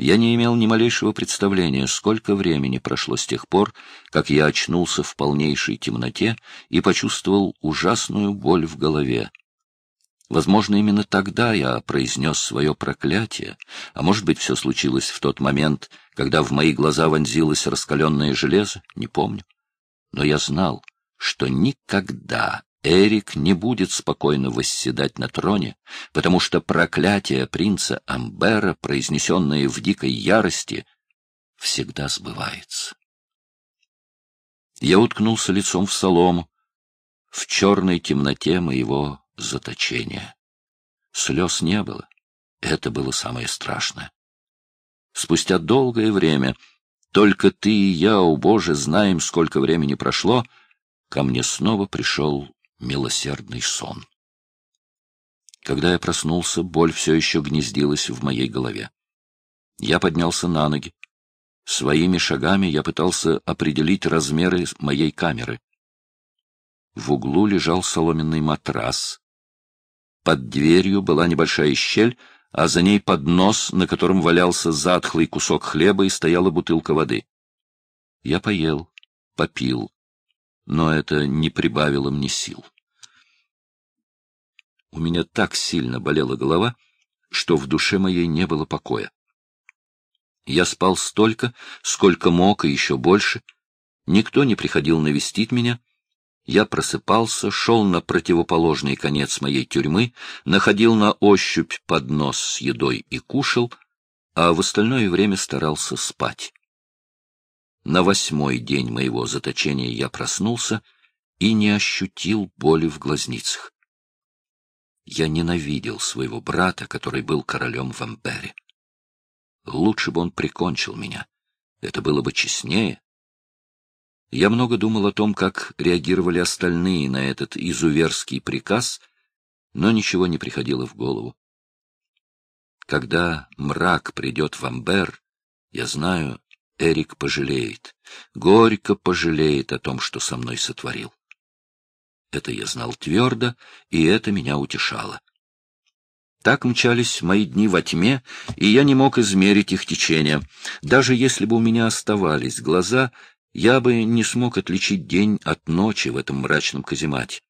Я не имел ни малейшего представления, сколько времени прошло с тех пор, как я очнулся в полнейшей темноте и почувствовал ужасную боль в голове. Возможно, именно тогда я произнес свое проклятие, а может быть, все случилось в тот момент, когда в мои глаза вонзилось раскаленное железо, не помню. Но я знал, что никогда Эрик не будет спокойно восседать на троне, потому что проклятие принца Амбера, произнесенное в дикой ярости, всегда сбывается. Я уткнулся лицом в солому, в черной темноте моего заточения. Слез не было. Это было самое страшное. Спустя долгое время, только ты и я, о Боже, знаем, сколько времени прошло, ко мне снова пришел милосердный сон. Когда я проснулся, боль все еще гнездилась в моей голове. Я поднялся на ноги. Своими шагами я пытался определить размеры моей камеры. В углу лежал соломенный матрас. Под дверью была небольшая щель, а за ней поднос, на котором валялся затхлый кусок хлеба и стояла бутылка воды. Я поел, попил, но это не прибавило мне сил. У меня так сильно болела голова, что в душе моей не было покоя. Я спал столько, сколько мог, и еще больше. Никто не приходил навестить меня. Я просыпался, шел на противоположный конец моей тюрьмы, находил на ощупь поднос с едой и кушал, а в остальное время старался спать. На восьмой день моего заточения я проснулся и не ощутил боли в глазницах. Я ненавидел своего брата, который был королем в Ампере. Лучше бы он прикончил меня. Это было бы честнее. Я много думал о том, как реагировали остальные на этот изуверский приказ, но ничего не приходило в голову. Когда мрак придет в Амбер, я знаю, Эрик пожалеет, горько пожалеет о том, что со мной сотворил. Это я знал твердо, и это меня утешало. Так мчались мои дни во тьме, и я не мог измерить их течение. Даже если бы у меня оставались глаза, я бы не смог отличить день от ночи в этом мрачном каземате.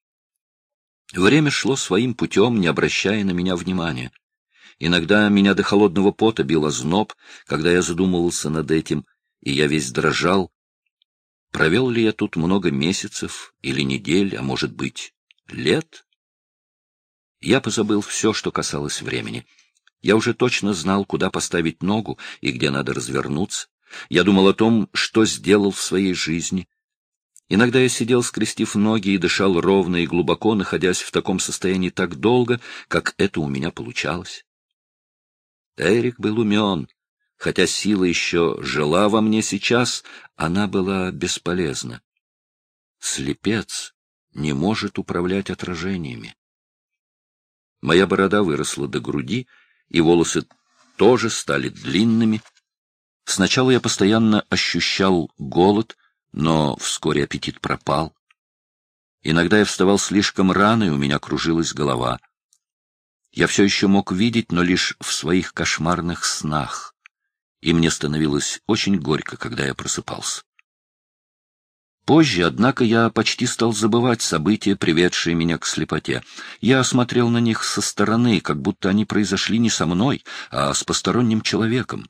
Время шло своим путем, не обращая на меня внимания. Иногда меня до холодного пота бил озноб, когда я задумывался над этим — и я весь дрожал. Провел ли я тут много месяцев или недель, а может быть, лет? Я позабыл все, что касалось времени. Я уже точно знал, куда поставить ногу и где надо развернуться. Я думал о том, что сделал в своей жизни. Иногда я сидел, скрестив ноги, и дышал ровно и глубоко, находясь в таком состоянии так долго, как это у меня получалось. Эрик был умен, Хотя сила еще жила во мне сейчас, она была бесполезна. Слепец не может управлять отражениями. Моя борода выросла до груди, и волосы тоже стали длинными. Сначала я постоянно ощущал голод, но вскоре аппетит пропал. Иногда я вставал слишком рано, и у меня кружилась голова. Я все еще мог видеть, но лишь в своих кошмарных снах и мне становилось очень горько, когда я просыпался. Позже, однако, я почти стал забывать события, приведшие меня к слепоте. Я осмотрел на них со стороны, как будто они произошли не со мной, а с посторонним человеком.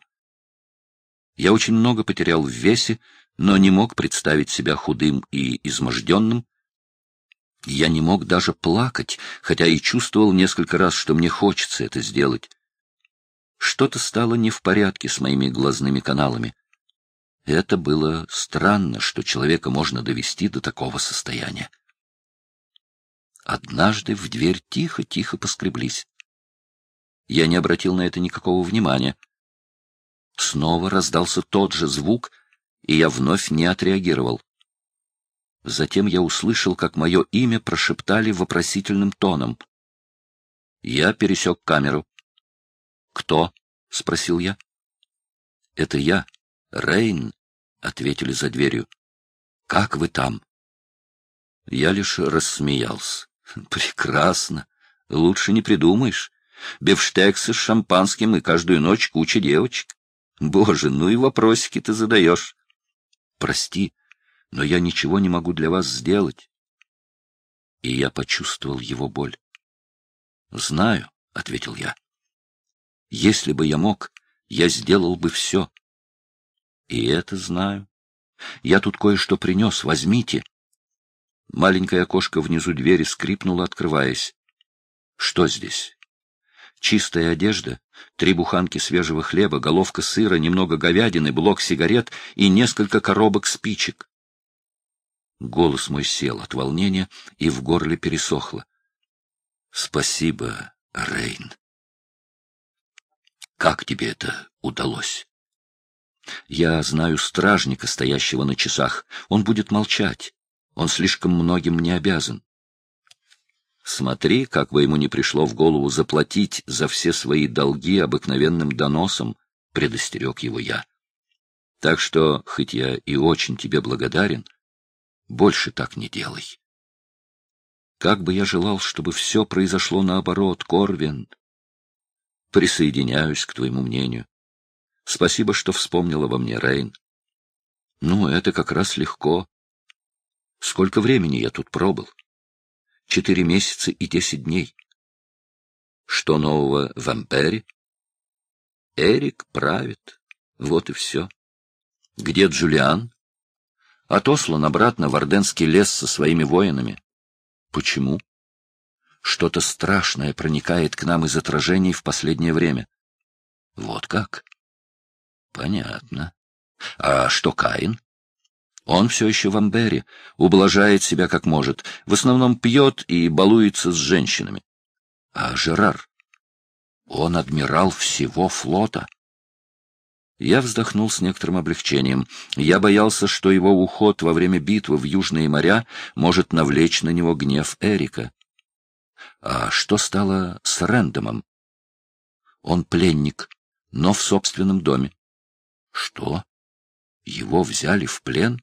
Я очень много потерял в весе, но не мог представить себя худым и изможденным. Я не мог даже плакать, хотя и чувствовал несколько раз, что мне хочется это сделать. Что-то стало не в порядке с моими глазными каналами. Это было странно, что человека можно довести до такого состояния. Однажды в дверь тихо-тихо поскреблись. Я не обратил на это никакого внимания. Снова раздался тот же звук, и я вновь не отреагировал. Затем я услышал, как мое имя прошептали вопросительным тоном. Я пересек камеру. «Кто?» — спросил я. «Это я, Рейн», — ответили за дверью. «Как вы там?» Я лишь рассмеялся. «Прекрасно. Лучше не придумаешь. Бифштексы с шампанским и каждую ночь куча девочек. Боже, ну и вопросики ты задаешь. Прости, но я ничего не могу для вас сделать. И я почувствовал его боль. Знаю, — ответил я. Если бы я мог, я сделал бы все. И это знаю. Я тут кое-что принес, возьмите. Маленькое окошко внизу двери скрипнуло, открываясь. Что здесь? Чистая одежда, три буханки свежего хлеба, головка сыра, немного говядины, блок сигарет и несколько коробок спичек. Голос мой сел от волнения, и в горле пересохло. — Спасибо, Рейн. — Как тебе это удалось? — Я знаю стражника, стоящего на часах. Он будет молчать. Он слишком многим мне обязан. Смотри, как бы ему не пришло в голову заплатить за все свои долги обыкновенным доносом, — предостерег его я. Так что, хоть я и очень тебе благодарен, больше так не делай. Как бы я желал, чтобы все произошло наоборот, Корвин. Присоединяюсь к твоему мнению. Спасибо, что вспомнила во мне, Рейн. Ну, это как раз легко. Сколько времени я тут пробыл? четыре месяца и десять дней. Что нового в Ампере? Эрик правит. Вот и все. Где Джулиан? Отослан обратно в Орденский лес со своими воинами. Почему? Что-то страшное проникает к нам из отражений в последнее время. Вот как? Понятно. А что Каин? Он все еще в Амбере, ублажает себя как может, в основном пьет и балуется с женщинами. А Жерар? Он адмирал всего флота. Я вздохнул с некоторым облегчением. Я боялся, что его уход во время битвы в Южные моря может навлечь на него гнев Эрика. А что стало с Рэндомом? Он пленник, но в собственном доме. Что? Его взяли в плен?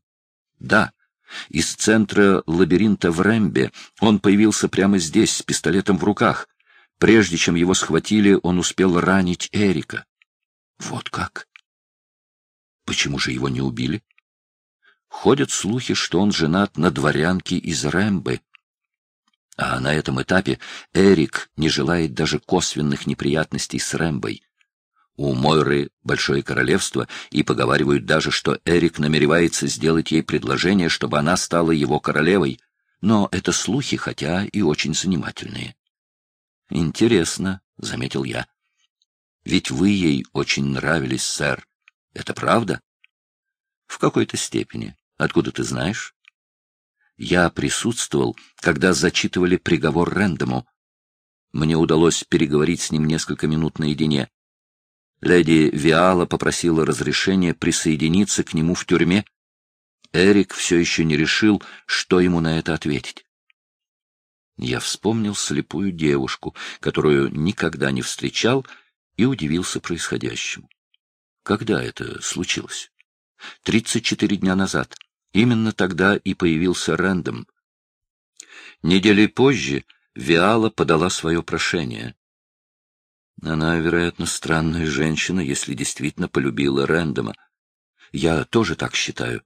Да, из центра лабиринта в Рэмбе он появился прямо здесь, с пистолетом в руках. Прежде чем его схватили, он успел ранить Эрика. Вот как? Почему же его не убили? Ходят слухи, что он женат на дворянке из Рэмбы. А на этом этапе Эрик не желает даже косвенных неприятностей с Рэмбой. У Мойры большое королевство, и поговаривают даже, что Эрик намеревается сделать ей предложение, чтобы она стала его королевой. Но это слухи, хотя и очень занимательные. «Интересно», — заметил я. «Ведь вы ей очень нравились, сэр. Это правда?» «В какой-то степени. Откуда ты знаешь?» «Я присутствовал, когда зачитывали приговор Рэндому. Мне удалось переговорить с ним несколько минут наедине. Леди Виала попросила разрешения присоединиться к нему в тюрьме. Эрик все еще не решил, что ему на это ответить. Я вспомнил слепую девушку, которую никогда не встречал, и удивился происходящему. Когда это случилось? Тридцать четыре дня назад. Именно тогда и появился Рэндом. Недели позже Виала подала свое прошение. Она, вероятно, странная женщина, если действительно полюбила Рэндома. Я тоже так считаю.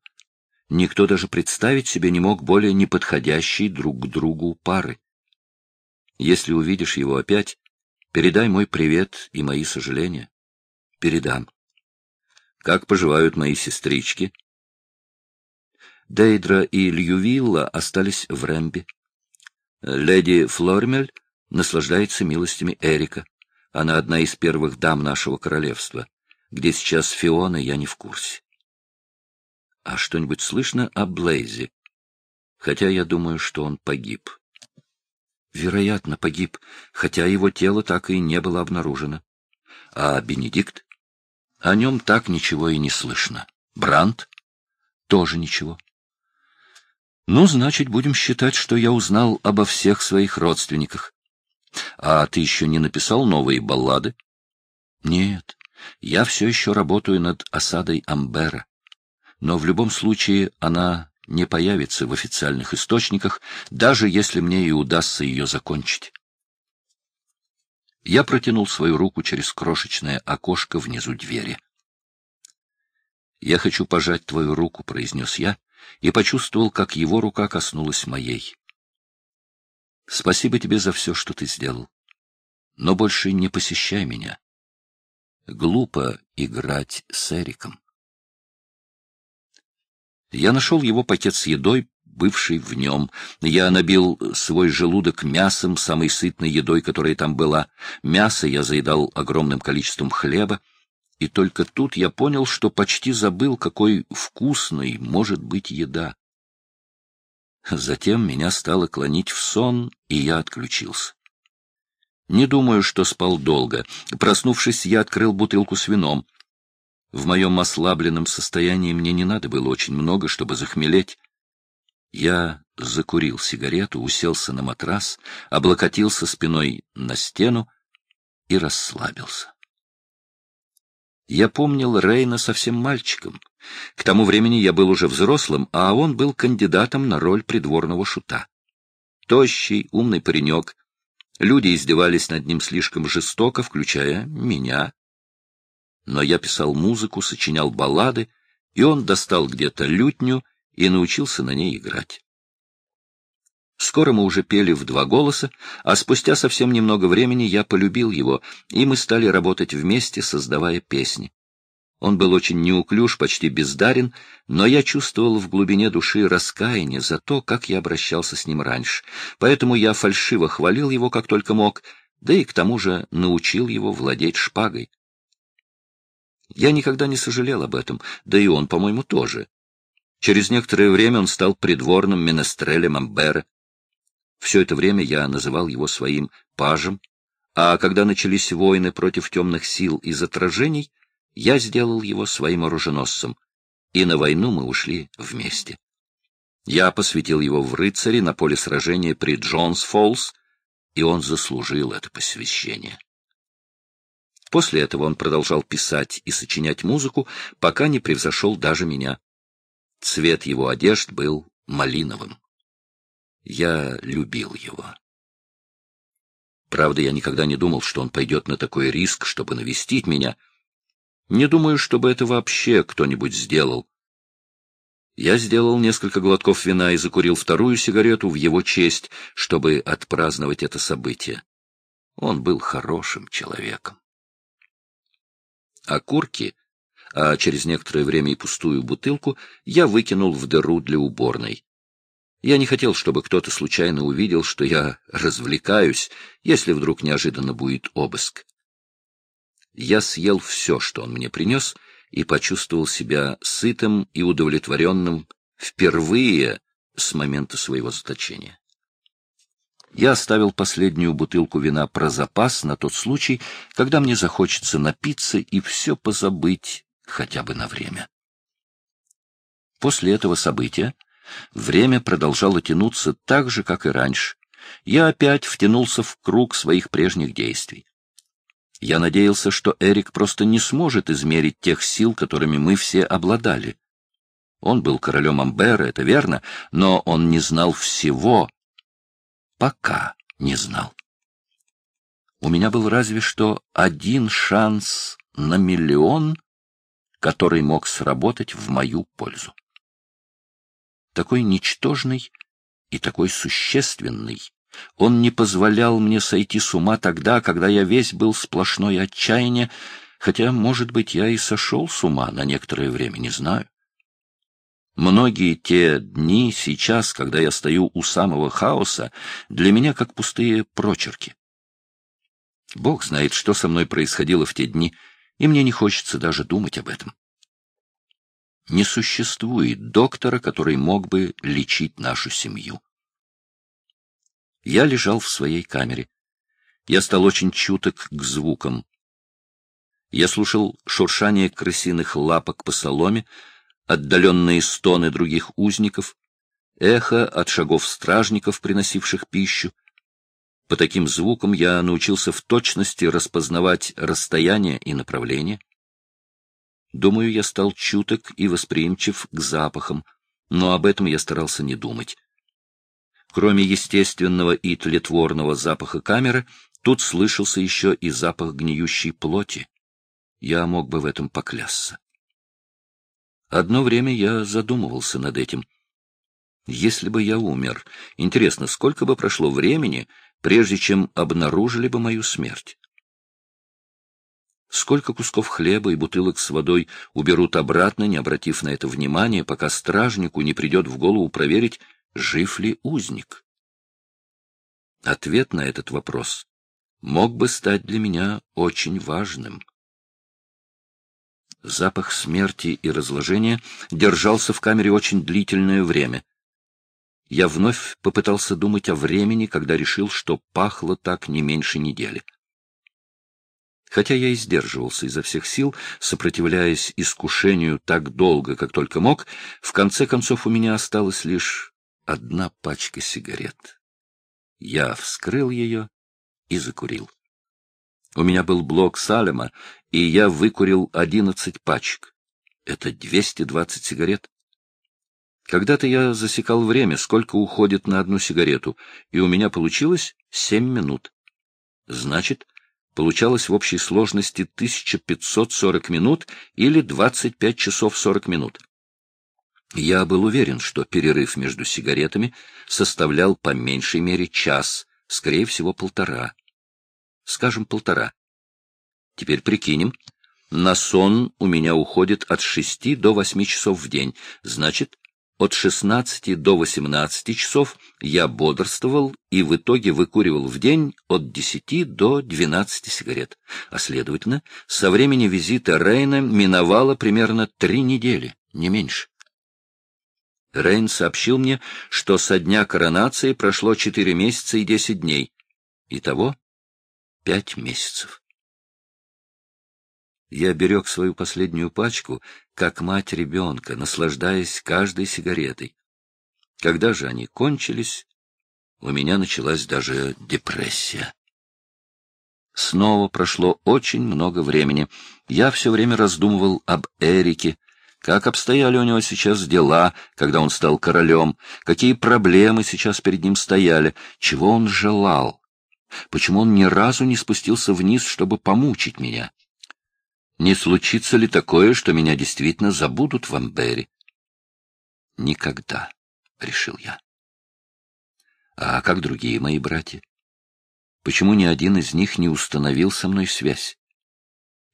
Никто даже представить себе не мог более неподходящей друг к другу пары. Если увидишь его опять, передай мой привет и мои сожаления. Передам. Как поживают мои сестрички? Дейдра и Льювилла остались в Рэмбе. Леди Флормель наслаждается милостями Эрика. Она одна из первых дам нашего королевства. Где сейчас Фиона, я не в курсе. А что-нибудь слышно о Блейзе? Хотя я думаю, что он погиб. Вероятно, погиб, хотя его тело так и не было обнаружено. А Бенедикт? О нем так ничего и не слышно. Бранд? Тоже ничего. Ну, значит, будем считать, что я узнал обо всех своих родственниках. А ты еще не написал новые баллады? Нет, я все еще работаю над осадой Амбера. Но в любом случае она не появится в официальных источниках, даже если мне и удастся ее закончить. Я протянул свою руку через крошечное окошко внизу двери. «Я хочу пожать твою руку», — произнес я, и почувствовал, как его рука коснулась моей. «Спасибо тебе за все, что ты сделал. Но больше не посещай меня. Глупо играть с Эриком». Я нашел его пакет с едой, бывший в нем. Я набил свой желудок мясом, самой сытной едой, которая там была. Мясо я заедал огромным количеством хлеба, и только тут я понял, что почти забыл, какой вкусной может быть еда. Затем меня стало клонить в сон, и я отключился. Не думаю, что спал долго. Проснувшись, я открыл бутылку с вином. В моем ослабленном состоянии мне не надо было очень много, чтобы захмелеть. Я закурил сигарету, уселся на матрас, облокотился спиной на стену и расслабился. Я помнил Рейна совсем мальчиком. К тому времени я был уже взрослым, а он был кандидатом на роль придворного шута. Тощий, умный паренек. Люди издевались над ним слишком жестоко, включая меня. Но я писал музыку, сочинял баллады, и он достал где-то лютню и научился на ней играть. Скоро мы уже пели в два голоса, а спустя совсем немного времени я полюбил его, и мы стали работать вместе, создавая песни. Он был очень неуклюж, почти бездарен, но я чувствовал в глубине души раскаяние за то, как я обращался с ним раньше. Поэтому я фальшиво хвалил его, как только мог, да и к тому же научил его владеть шпагой. Я никогда не сожалел об этом, да и он, по-моему, тоже. Через некоторое время он стал придворным менестрелем Амбера. Все это время я называл его своим пажем, а когда начались войны против темных сил и затражений, я сделал его своим оруженосцем, и на войну мы ушли вместе. Я посвятил его в рыцари на поле сражения при Джонс-Фоллс, и он заслужил это посвящение. После этого он продолжал писать и сочинять музыку, пока не превзошел даже меня. Цвет его одежд был малиновым. Я любил его. Правда, я никогда не думал, что он пойдет на такой риск, чтобы навестить меня. Не думаю, чтобы это вообще кто-нибудь сделал. Я сделал несколько глотков вина и закурил вторую сигарету в его честь, чтобы отпраздновать это событие. Он был хорошим человеком. Окурки а через некоторое время и пустую бутылку я выкинул в дыру для уборной. Я не хотел, чтобы кто-то случайно увидел, что я развлекаюсь, если вдруг неожиданно будет обыск. Я съел все, что он мне принес, и почувствовал себя сытым и удовлетворенным впервые с момента своего заточения. Я оставил последнюю бутылку вина про запас на тот случай, когда мне захочется напиться и все позабыть хотя бы на время. После этого события время продолжало тянуться так же, как и раньше. Я опять втянулся в круг своих прежних действий. Я надеялся, что Эрик просто не сможет измерить тех сил, которыми мы все обладали. Он был королем Амбера, это верно, но он не знал всего. Пока не знал. У меня был разве что один шанс на миллион который мог сработать в мою пользу. Такой ничтожный и такой существенный, он не позволял мне сойти с ума тогда, когда я весь был сплошное отчаяние, хотя, может быть, я и сошел с ума на некоторое время, не знаю. Многие те дни сейчас, когда я стою у самого хаоса, для меня как пустые прочерки. Бог знает, что со мной происходило в те дни — и мне не хочется даже думать об этом. Не существует доктора, который мог бы лечить нашу семью. Я лежал в своей камере. Я стал очень чуток к звукам. Я слушал шуршание крысиных лапок по соломе, отдаленные стоны других узников, эхо от шагов стражников, приносивших пищу, по таким звукам я научился в точности распознавать расстояние и направление. Думаю, я стал чуток и восприимчив к запахам, но об этом я старался не думать. Кроме естественного и тлетворного запаха камеры, тут слышался еще и запах гниющей плоти. Я мог бы в этом поклясться. Одно время я задумывался над этим. Если бы я умер, интересно, сколько бы прошло времени, прежде чем обнаружили бы мою смерть? Сколько кусков хлеба и бутылок с водой уберут обратно, не обратив на это внимания, пока стражнику не придет в голову проверить, жив ли узник? Ответ на этот вопрос мог бы стать для меня очень важным. Запах смерти и разложения держался в камере очень длительное время. Я вновь попытался думать о времени, когда решил, что пахло так не меньше недели. Хотя я и сдерживался изо всех сил, сопротивляясь искушению так долго, как только мог, в конце концов у меня осталась лишь одна пачка сигарет. Я вскрыл ее и закурил. У меня был блок Салема, и я выкурил одиннадцать пачек. Это двести двадцать сигарет. Когда-то я засекал время, сколько уходит на одну сигарету, и у меня получилось семь минут. Значит, получалось в общей сложности 1540 минут или 25 часов 40 минут. Я был уверен, что перерыв между сигаретами составлял по меньшей мере час, скорее всего, полтора скажем, полтора. Теперь прикинем. На сон у меня уходит от шести до восьми часов в день. Значит, от шестнадцати до восемнадцати часов я бодрствовал и в итоге выкуривал в день от десяти до двенадцати сигарет. А следовательно, со времени визита Рейна миновало примерно три недели, не меньше. Рейн сообщил мне, что со дня коронации прошло четыре месяца и десять дней. Итого пять месяцев. Я берег свою последнюю пачку, как мать ребенка, наслаждаясь каждой сигаретой. Когда же они кончились, у меня началась даже депрессия. Снова прошло очень много времени. Я все время раздумывал об Эрике, как обстояли у него сейчас дела, когда он стал королем, какие проблемы сейчас перед ним стояли, чего он желал. Почему он ни разу не спустился вниз, чтобы помучить меня? Не случится ли такое, что меня действительно забудут в Амбере? Никогда, — решил я. А как другие мои братья? Почему ни один из них не установил со мной связь?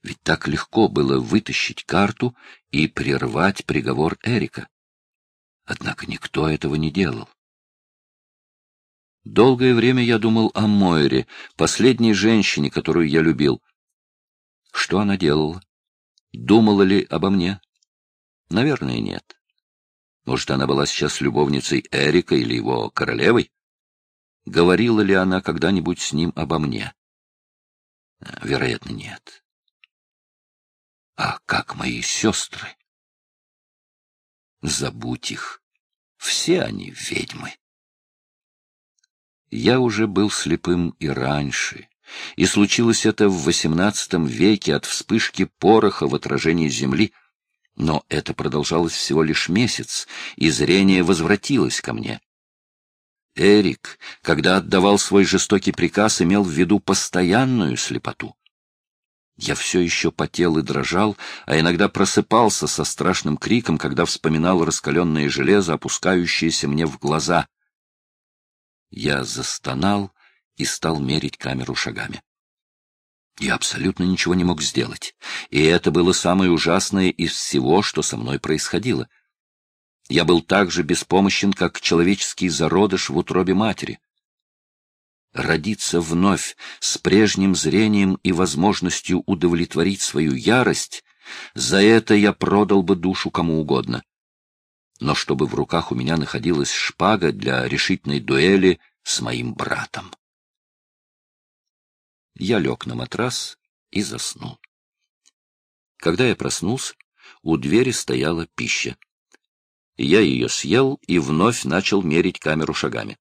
Ведь так легко было вытащить карту и прервать приговор Эрика. Однако никто этого не делал. Долгое время я думал о Мойре, последней женщине, которую я любил. Что она делала? Думала ли обо мне? Наверное, нет. Может, она была сейчас любовницей Эрика или его королевой? Говорила ли она когда-нибудь с ним обо мне? Вероятно, нет. А как мои сестры? Забудь их. Все они ведьмы. Я уже был слепым и раньше, и случилось это в XVIII веке от вспышки пороха в отражении Земли. Но это продолжалось всего лишь месяц, и зрение возвратилось ко мне. Эрик, когда отдавал свой жестокий приказ, имел в виду постоянную слепоту. Я все еще потел и дрожал, а иногда просыпался со страшным криком, когда вспоминал раскаленное железо, опускающееся мне в глаза. Я застонал и стал мерить камеру шагами. Я абсолютно ничего не мог сделать, и это было самое ужасное из всего, что со мной происходило. Я был так же беспомощен, как человеческий зародыш в утробе матери. Родиться вновь с прежним зрением и возможностью удовлетворить свою ярость — за это я продал бы душу кому угодно но чтобы в руках у меня находилась шпага для решительной дуэли с моим братом. Я лег на матрас и заснул. Когда я проснулся, у двери стояла пища. Я ее съел и вновь начал мерить камеру шагами.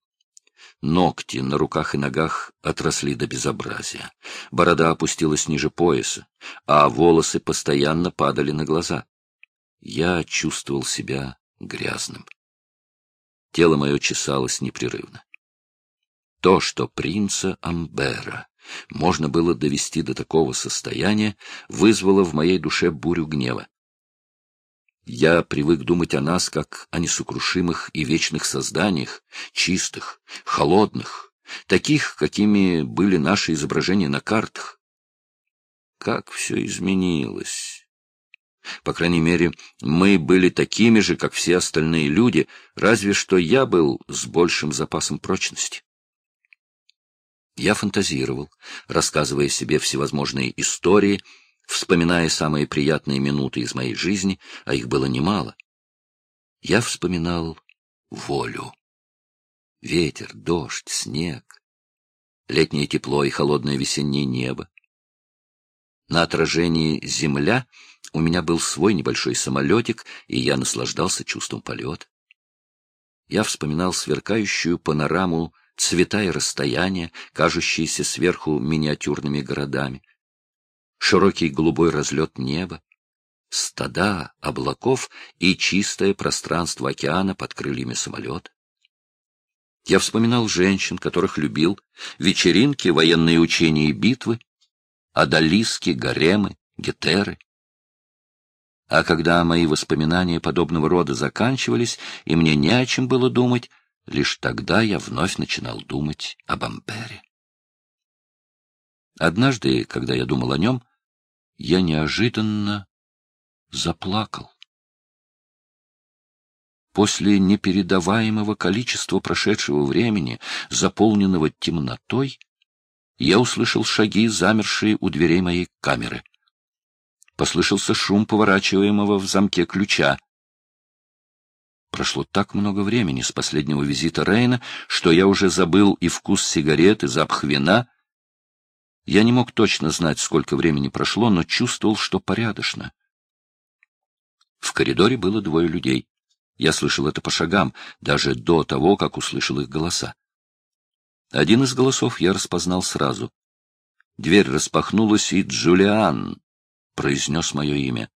Ногти на руках и ногах отросли до безобразия. Борода опустилась ниже пояса, а волосы постоянно падали на глаза. Я чувствовал себя грязным. Тело мое чесалось непрерывно. То, что принца Амбера можно было довести до такого состояния, вызвало в моей душе бурю гнева. Я привык думать о нас как о несокрушимых и вечных созданиях, чистых, холодных, таких, какими были наши изображения на картах. Как все изменилось! По крайней мере, мы были такими же, как все остальные люди, разве что я был с большим запасом прочности. Я фантазировал, рассказывая себе всевозможные истории, вспоминая самые приятные минуты из моей жизни, а их было немало. Я вспоминал волю. Ветер, дождь, снег, летнее тепло и холодное весеннее небо. На отражении земля у меня был свой небольшой самолетик, и я наслаждался чувством полета. Я вспоминал сверкающую панораму цвета и расстояния, кажущиеся сверху миниатюрными городами широкий голубой разлет неба, стада облаков и чистое пространство океана под крыльями самолета. Я вспоминал женщин, которых любил, вечеринки, военные учения и битвы, адалиски, гаремы, гетеры. А когда мои воспоминания подобного рода заканчивались, и мне не о чем было думать, лишь тогда я вновь начинал думать об Ампере. Однажды, когда я думал о нем, я неожиданно заплакал. После непередаваемого количества прошедшего времени, заполненного темнотой, я услышал шаги, замершие у дверей моей камеры. Послышался шум поворачиваемого в замке ключа. Прошло так много времени с последнего визита Рейна, что я уже забыл и вкус сигарет, и запах вина, я не мог точно знать, сколько времени прошло, но чувствовал, что порядочно. В коридоре было двое людей. Я слышал это по шагам, даже до того, как услышал их голоса. Один из голосов я распознал сразу. Дверь распахнулась, и Джулиан произнес мое имя.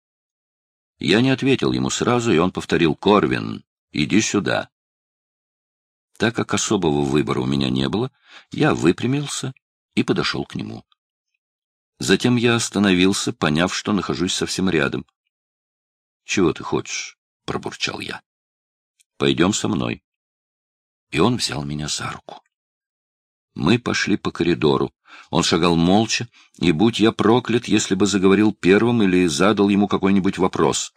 Я не ответил ему сразу, и он повторил «Корвин, иди сюда». Так как особого выбора у меня не было, я выпрямился и подошел к нему. Затем я остановился, поняв, что нахожусь совсем рядом. — Чего ты хочешь? — пробурчал я. — Пойдем со мной. И он взял меня за руку. Мы пошли по коридору. Он шагал молча, и будь я проклят, если бы заговорил первым или задал ему какой-нибудь вопрос.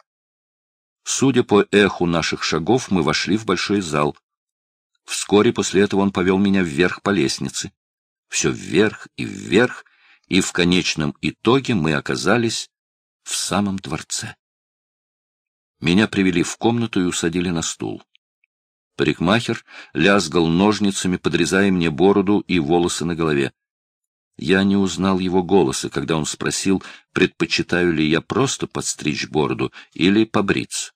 Судя по эху наших шагов, мы вошли в большой зал. Вскоре после этого он повел меня вверх по лестнице все вверх и вверх, и в конечном итоге мы оказались в самом дворце. Меня привели в комнату и усадили на стул. Парикмахер лязгал ножницами, подрезая мне бороду и волосы на голове. Я не узнал его голоса, когда он спросил, предпочитаю ли я просто подстричь бороду или побриться.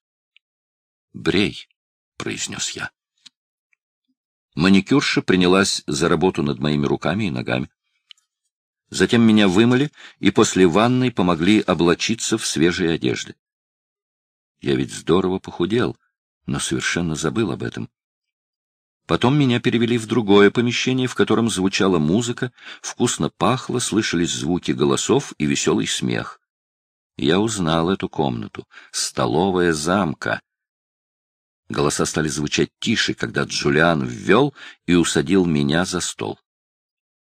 «Брей», — произнес я. Маникюрша принялась за работу над моими руками и ногами. Затем меня вымыли и после ванной помогли облачиться в свежие одежды. Я ведь здорово похудел, но совершенно забыл об этом. Потом меня перевели в другое помещение, в котором звучала музыка, вкусно пахло, слышались звуки голосов и веселый смех. Я узнал эту комнату. Столовая замка. Голоса стали звучать тише, когда Джулиан ввел и усадил меня за стол.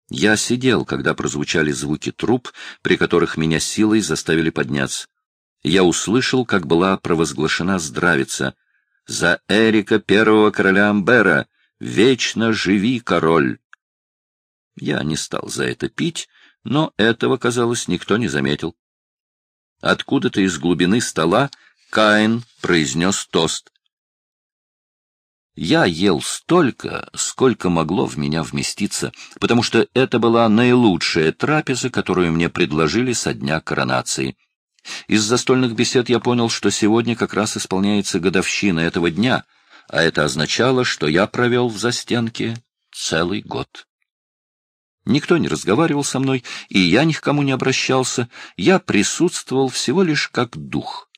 Я сидел, когда прозвучали звуки труп, при которых меня силой заставили подняться. Я услышал, как была провозглашена здравица. «За Эрика, первого короля Амбера! Вечно живи, король!» Я не стал за это пить, но этого, казалось, никто не заметил. Откуда-то из глубины стола Каин произнес тост. Я ел столько, сколько могло в меня вместиться, потому что это была наилучшая трапеза, которую мне предложили со дня коронации. Из застольных бесед я понял, что сегодня как раз исполняется годовщина этого дня, а это означало, что я провел в застенке целый год. Никто не разговаривал со мной, и я ни к кому не обращался, я присутствовал всего лишь как дух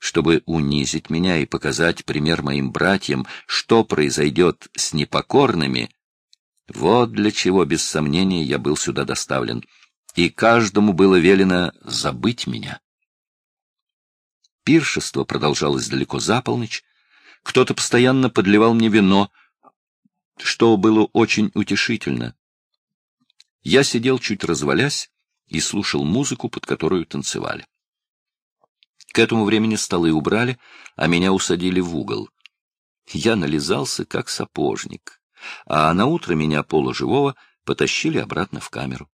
чтобы унизить меня и показать пример моим братьям, что произойдет с непокорными, вот для чего, без сомнения, я был сюда доставлен. И каждому было велено забыть меня. Пиршество продолжалось далеко за полночь. Кто-то постоянно подливал мне вино, что было очень утешительно. Я сидел чуть развалясь и слушал музыку, под которую танцевали. К этому времени столы убрали, а меня усадили в угол. Я нализался, как сапожник, а на утро меня полуживого потащили обратно в камеру.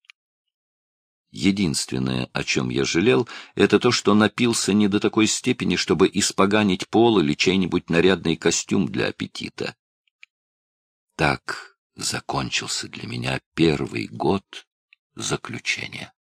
Единственное, о чем я жалел, это то, что напился не до такой степени, чтобы испоганить пол или чей-нибудь нарядный костюм для аппетита. Так закончился для меня первый год заключения.